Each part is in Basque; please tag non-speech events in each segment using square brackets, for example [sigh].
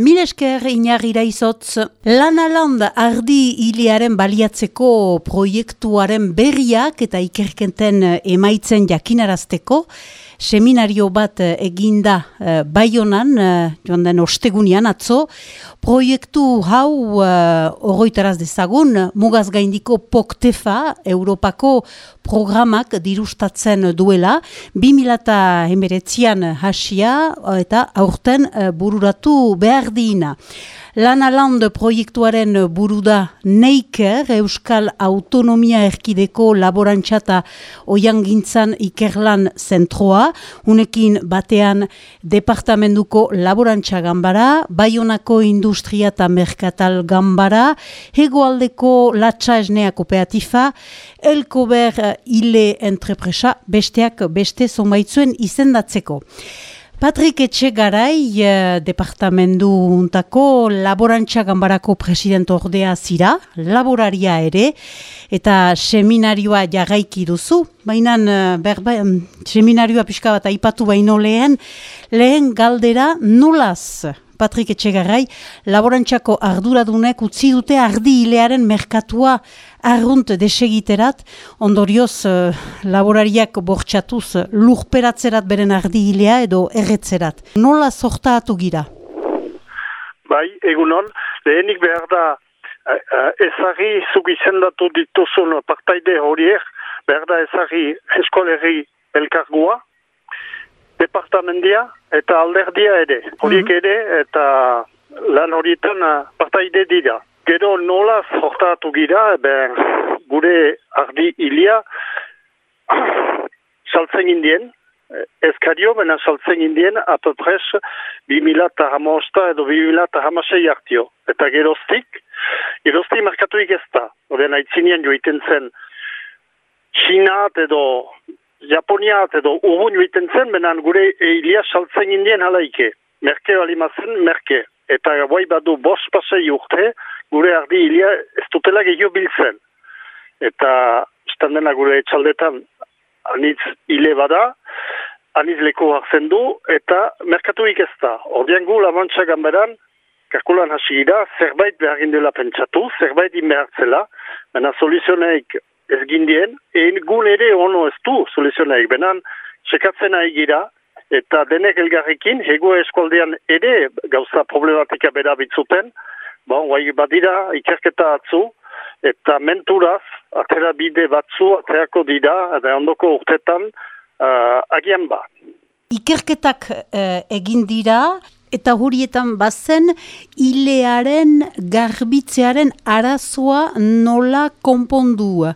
Milesker inarrira izotz, lan aland ardi hiliaren baliatzeko proiektuaren berriak eta ikerkenten emaitzen jakinarazteko, seminario bat eh, eginda uh, baionan, uh, joan den ostegunian atzo, proiektu hau uh, dezagun, mugaz gaindiko POKTEFA, Europako programak dirustatzen duela, 2000 hasia eta aurten uh, bururatu behar diina. Lana Land proiektuaren buru da Neiker, Euskal Autonomia Erkideko Laborantxata oian gintzan ikerlan zentroa, unekin batean Departamentuko Laborantxa Gambara, Baionako Industria eta Merkatal Gambara, Hegoaldeko Latsa Esnea Kooperativa, Elkober Ile Entrepresa, besteak beste zonbaitzuen izendatzeko. Patrik Etxegarai, eh, departamendu untako laborantza gambarako presidente ordea zira, laboraria ere, eta seminarioa jagaiki duzu, baina eh, seminarioa pixka bat aipatu baino lehen, lehen galdera nolaz Patrik Etxegarrai, laborantzako arduradunek utzi dute ardi hilearen merkatua arrunt desegiterat, ondorioz uh, laborariak bortxatuz lurperatzerat beren ardi hilea edo erretzerat. Nola sortaatu gira? Bai, egunon, lehenik behar da uh, ezari zuk izendatu dituzun partaide horiek, behar da ezari eskoleri elkargua, departamendia eta alderdia ere. Horiek mm ere eta lan horietan uh, partaide dira. Gero nola zortatu gira, ben, gure ardi hilia [clears throat] saltzen indien, ezkario, bena saltzen indien apopres 2000 eta hamosta edo 2000 eta hamasei hartio. Eta geroztik, geroztik markatuik ez da. Oden aitzinean joiten zen Txinat edo Japoniat edo urun joiten zen, benan gure eilia saltzen indien halaike. Merke balimazen, merke. Eta guai badu bos pasei urte, gure ardi hilia ez dutela gehiago biltzen. Eta standena gure etxaldetan anitz hile bada, anitz leku hartzen du, eta merkatuik ez da. Ordean gu lamantxa gamberan, kalkulan hasi gira, zerbait behar dela pentsatu, zerbait inbehartzela, baina soluzioneik ez gindien, egin gun ere ono ez du soluzionaik, benan sekatzen nahi gira, eta denek elgarrekin, hego eskualdean ere gauza problematika bera bitzuten, bon, guai badira ikerketa atzu, eta menturaz, atera bide batzu, aterako dira, eta ondoko urtetan, uh, agian ba. Ikerketak uh, egin dira, eta hurietan bazen ilearen garbitzearen arazoa nola konpondua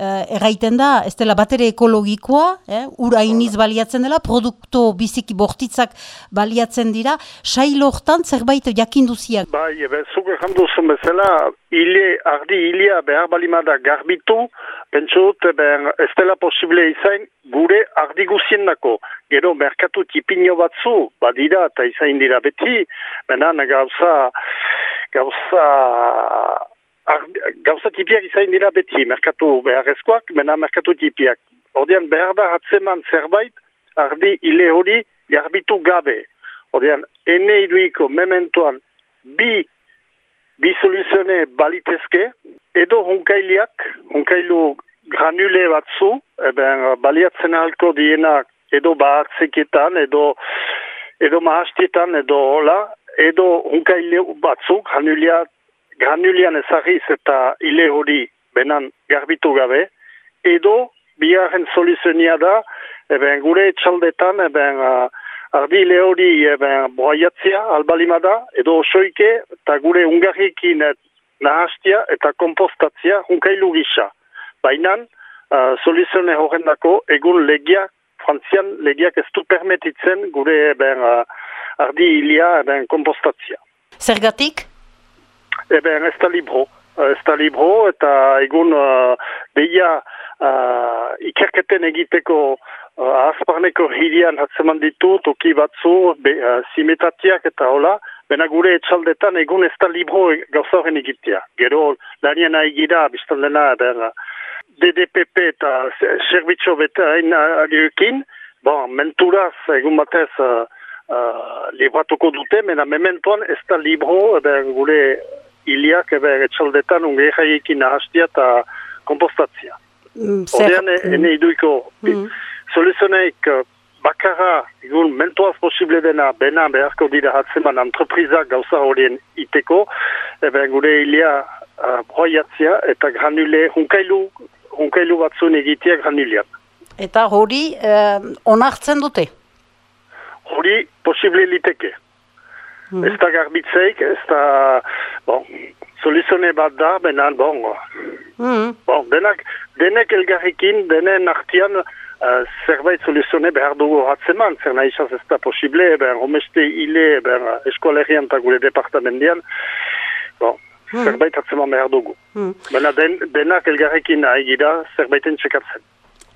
erraiten da, ez dela batere ekologikoa, eh, ura iniz baliatzen dela, produkto biziki bortitzak baliatzen dira, sail hortan zerbait jakinduziak. Bai, ebe, zuke janduzun bezala, hile, ardi hilea behar balimada garbitu, pentsut, ez dela posible izain, gure ardi guzien dako. Gero, merkatu tipinio batzu, badira, eta izain dira beti, benan gauza, gauza, gauza tipiak izain dira beti, merkatu beharrezkoak, mena merkatu tipiak. Ordean behar da hatzeman zerbait, ardi hile hori garbitu gabe. Ordean, ene iduiko mementoan bi, bi soluzione balitezke, edo hunkailiak, hunkailu granule batzu, eben, baliatzen halko dienak edo bahatzeketan, edo, edo mahastietan, edo hola, edo hunkailu batzuk, granuliat, granulian ezagiz eta ile hori benan garbitu gabe, edo bigarren soluzionia da, eben gure txaldetan, eben uh, ardi ile hori eben boaiatzia albalimada, edo osoike eta gure ungarrikin nahastia eta kompostatzia unkailu gisa. Baina uh, soluzione horren egun legia, frantzian legiak ez du permetitzen gure eben, uh, ardi ilia eben kompostatzia. Zergatik? Eben, ez da libro. Ez da libro, eta egun uh, deia uh, ikerketen egiteko uh, azparneko hirian hatzeman ditu, toki batzu, be, uh, simetatiak eta hola, bena gure etxaldetan egun ez da libro gauza horren egitea. Gero, lanien nahi gira, biztan dena, DDPP eta serbitxo beta hain bon, menturaz, egun batez, uh, uh, libratuko dute, mena mementoan ez da libro, eben, gure iliak, eben, etxaldetan, unge jaiekin nahastia eta kompostatzia. Mm, Odean, mm. ene iduiko, mm. soluzioneik, bakarra, egun, mentoaz posible dena, bena beharko dira hatzeman entreprizak gauza horien iteko, eben, gure ilia uh, broiatzia eta granule, hunkailu, hunkailu batzun egitea granulean. Eta hori eh, onartzen dute? Hori posible liteke. Mm Ez da garbitzeik, ez da, bon, soluzone bat da, benan, bon, mm bon denak, denek elgarrikin, denen artian, uh, zerbait soluzone behar dugu hatzeman, zer nahi ez da posible, ben, homeste hile, ben, eskolerian eta gure departamendian, bon, mm zerbait hatzeman behar dugu. Mm Baina den, denak elgarrikin nahi gira, zerbaiten txekatzen.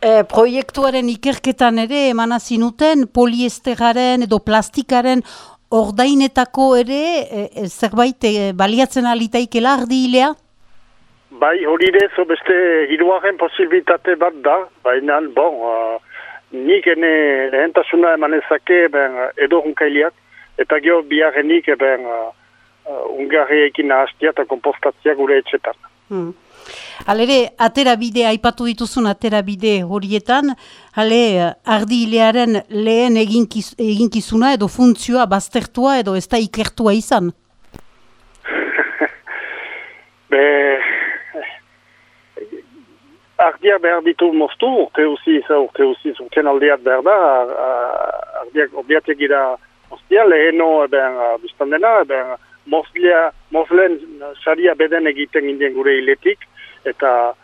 E, proiektuaren ikerketan ere emana zinuten poliesteraren edo plastikaren ordainetako ere e, e zerbait e, baliatzen alitaikela ardi hilea? Bai, hori ere, zo beste hiruaren posibilitate bat da, baina, bon, uh, nik ene lehentasuna emanezake ben, edo hunkailiak, eta geho biharrenik ben, uh, ungarriekin nahaztia eta kompostatzia gure etxetan. Hmm. Halere, atera bide, aipatu dituzun atera bide horietan, hale, ardi hilearen lehen eginkiz, eginkizuna edo funtzioa baztertua edo ez da ikertua izan? [laughs] Be, ardia behar ditu moztu, urte huzi, urte huzi, zurken aldeat behar da, ardiak ordiatek gira moztia, leheno, ben, biztan dena, ben, mozlia, mozlen saria beden egiten indien gure hiletik, eta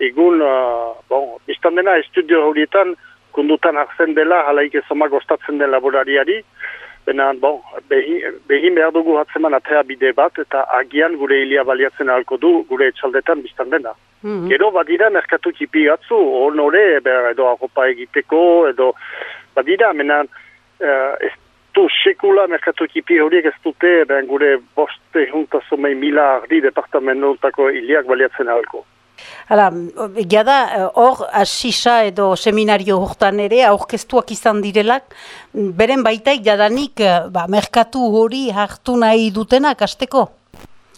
egun, uh, bon, biztan dena estudio horietan, kundutan hartzen dela, halaik ezomak ostatzen den laborariari, Bena, bon, behin, behin behar dugu hatzeman atea bide bat, eta agian gure hilia baliatzen ahalko du, gure etxaldetan biztan dena. Mm -hmm. Gero, badira, merkatu tipi gatzu, honore, edo agopa egiteko, edo, badira, menan, uh, ez du sekula merkatu tipi horiek ez dute, ben gure boste juntasomei mila ardi departamentutako hiliak baliatzen ahalko. Hala, egia da, hor, asisa edo seminario hortan ere, aurkeztuak izan direlak, beren baitaik jadanik, ba, merkatu hori hartu nahi dutenak, asteko?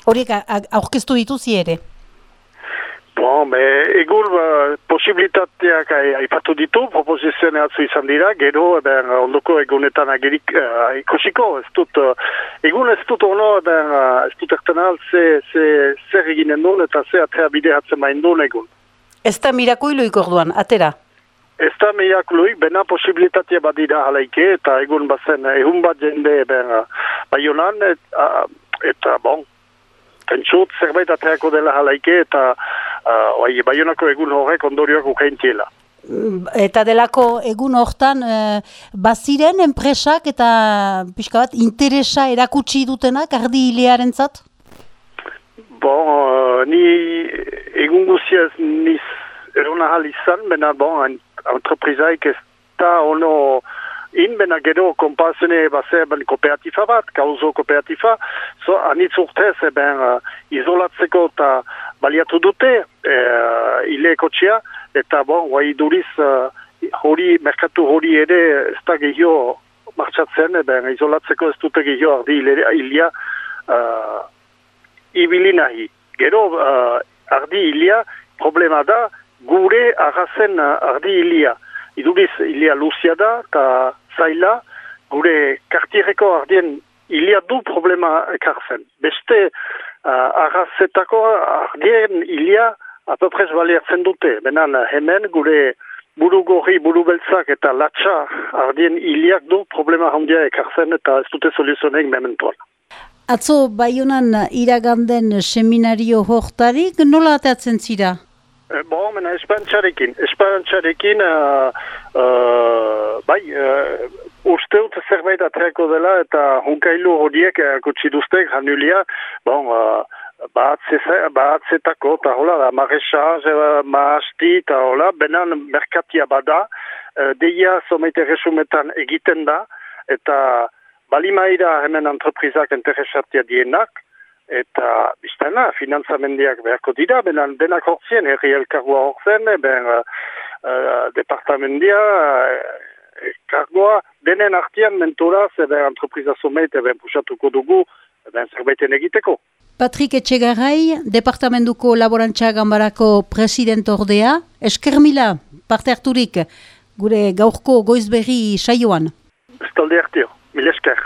Horiek aurkeztu dituzi ere? Bon, be, egur ba, posibilitateak aipatu ditu, proposizioen atzu izan dira, gero, ben, ondoko egunetan agerik uh, ikusiko, ez dut, uh, egun ez dut ono, ben, uh, ez dut ertenal, ze, ze, zer eginen duen, eta ze atea bide hatzen main duen egun. Ez da mirakuiluik orduan, atera? Ez da mirakuiluik, bena posibilitatea badira halaike, eta egun bazen, egun bat jende, ben, uh, baionan, et, uh, eta, bon, Entzut, zerbait ateako dela halaike eta uh, bai, baionako egun horrek ondorioak ukaintiela. Eta delako egun hortan uh, baziren enpresak eta pixka bat interesa erakutsi dutenak ardi hilearen zat? Bon, uh, ni egun guziaz niz erona hal izan, bena bon, entreprizaik ez da ono in bena gero kompazene base ben kooperatifa bat, kauzo kooperatifa, so anitz urtez eben uh, izolatzeko eta baliatu dute uh, ile ekotxea, eta bon, guai duriz uh, hori, merkatu hori ere ez da gehio martxatzen, eben izolatzeko ez dute gehio ardi ilia uh, ibili nahi. Gero uh, ardi ilia problema da gure arrazen uh, ardi ilia. Iduriz ilia luzia da, eta zaila, gure kartiereko ardien ilia du problema ekartzen. Beste uh, arrazetako ardien ilia apoprez baliatzen dute. Benan hemen gure buru gorri, buru beltzak eta latxa ardien iliak du problema handia ekartzen eta ez dute soluzionek mementuan. Atzo, baionan iraganden seminario hortarik, nola ateatzen zira? Eh, bo, mena, espantxarekin. Espantxarekin, uh, uh, bai, uh, uste dut zerbait atreako dela eta hunkailu horiek kutsi duztek, janulia, bon, uh, batzetako, eta hola, da, maresaz, maasti, eta hola, benan merkatia bada, uh, deia zomeite resumetan egiten da, eta balimaira hemen entreprizak interesatia dienak, eta biztana, finanzamendiak beharko dira, benan denak hortzien, herri elkargoa hortzen, ben uh, uh, departamendia, uh, kargoa, denen artian mentoraz, ebe antropriza someit, ebe pusatuko dugu, ebe zerbaiten egiteko. Patrik Etxegarai, Departamentuko Laborantza Gambarako president ordea, esker mila, parte harturik, gure gaurko goizberri saioan. Ez talde hartio, mil esker.